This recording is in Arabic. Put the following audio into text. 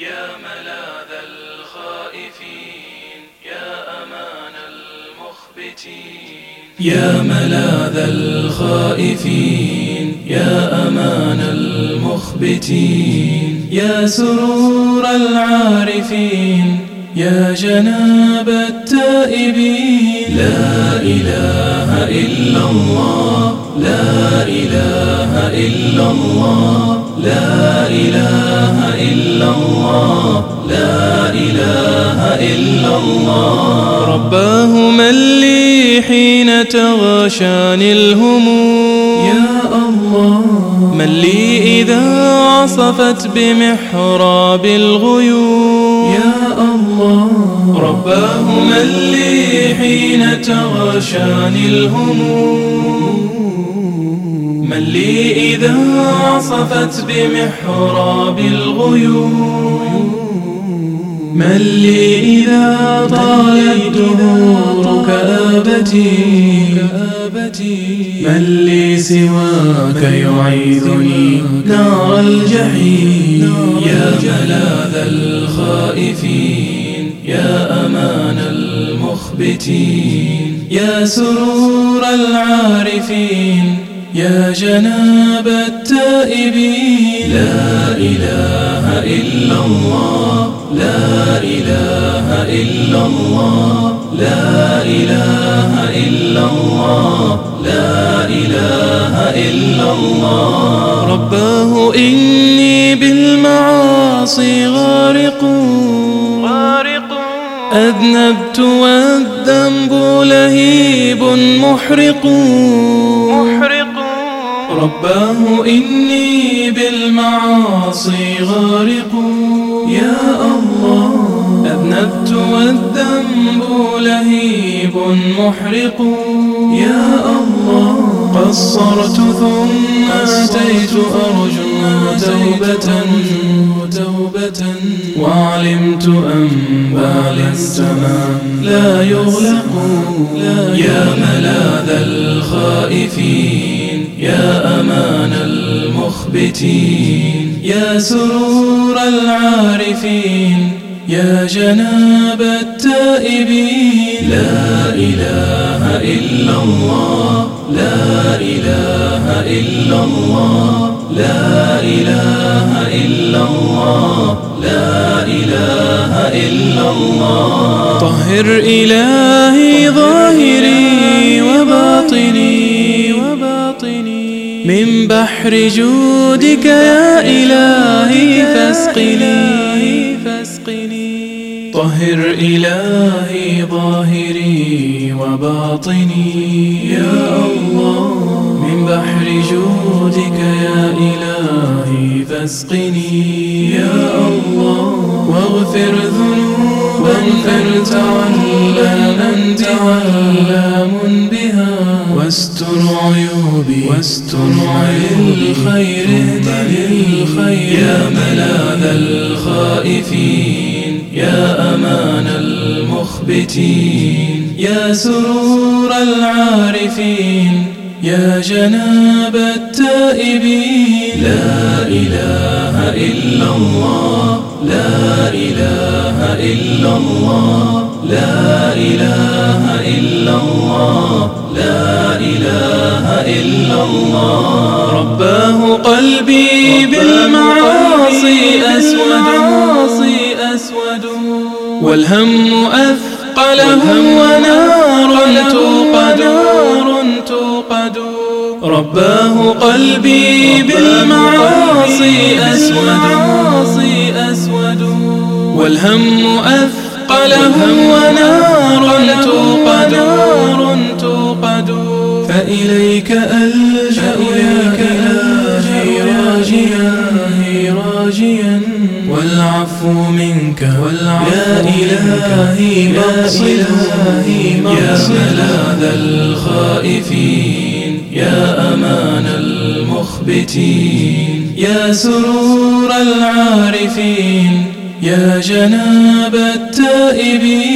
يا ملاذ الخائفين يا أمان المخبتين. يا ملاذ الخائفين يا أمان المخبتين. يا سرور العارفين يا جناب التائبين. لا إله إلا الله لا إله إلا الله لا إله الله لا إله إلا الله. رباه من لي حين تغشاني الهموم. يا الله. من لي إذا عصفت بمحراب الغيوم. يا الله. رباه من لي حين تغشاني الهموم. من لي إذا عصفت بمحراب الغيوم. من لي إذا طال الدهور كآبتي من لي سواك يعيذني نار الجحيم. يا ملاذ الخائفين يا أمان المخبتين. يا سرور العارفين يا جناب التائبين. لا إله إلا الله. لا إله إلا الله. لا إله إلا الله. لا إله إلا الله. رباه إني بالمعاصي غارق. غارق. أذنبت والذنب لهيب محرق. محرق. رباه إني بالمعاصي غارق. يا الله أذنبت والذنب لهيب محرق. يا الله قصرت ثم أتيت أرجو توبة توبة. وعلمت أن السماء لا يغلق. يا ملاذ الخائفين. يا أمان المخبتين يا سرور العارفين يا جناب التائبين. لا إله إلا الله لا إله إلا الله لا إله إلا الله لا إله إلا الله. طهر إلهي ظاهري وباطني من بحر جودك يا إلهي فاسقني طهر إلهي ظاهري وباطني. يا الله من بحر جودك يا إلهي فاسقني. يا الله واغفر ذنوبا أنت علام أنت علام بها. واستر عيوبي. واستر عيوبي. للخير للخير يا ملاذ الخائفين. يا أمان المخبتين. يا سرور العارفين. يا جناب التائبين. لا إله إلا الله. لا إله إلا الله. لا إله إلا الله. إله إلا الله. رباه قلبي بالمعاصي أسود. والهم أثقله ونار توقد. رباه قلبي بالمعاصي أسود. والهم أثقله ونار فإليك ألجأ يا إلهي راجيا راجيا. والعفو منك يا إلهي مقصدي يا ملاذ الخائفين يا أمان المخبتين يا سرور العارفين يا جناب التائبين.